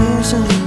season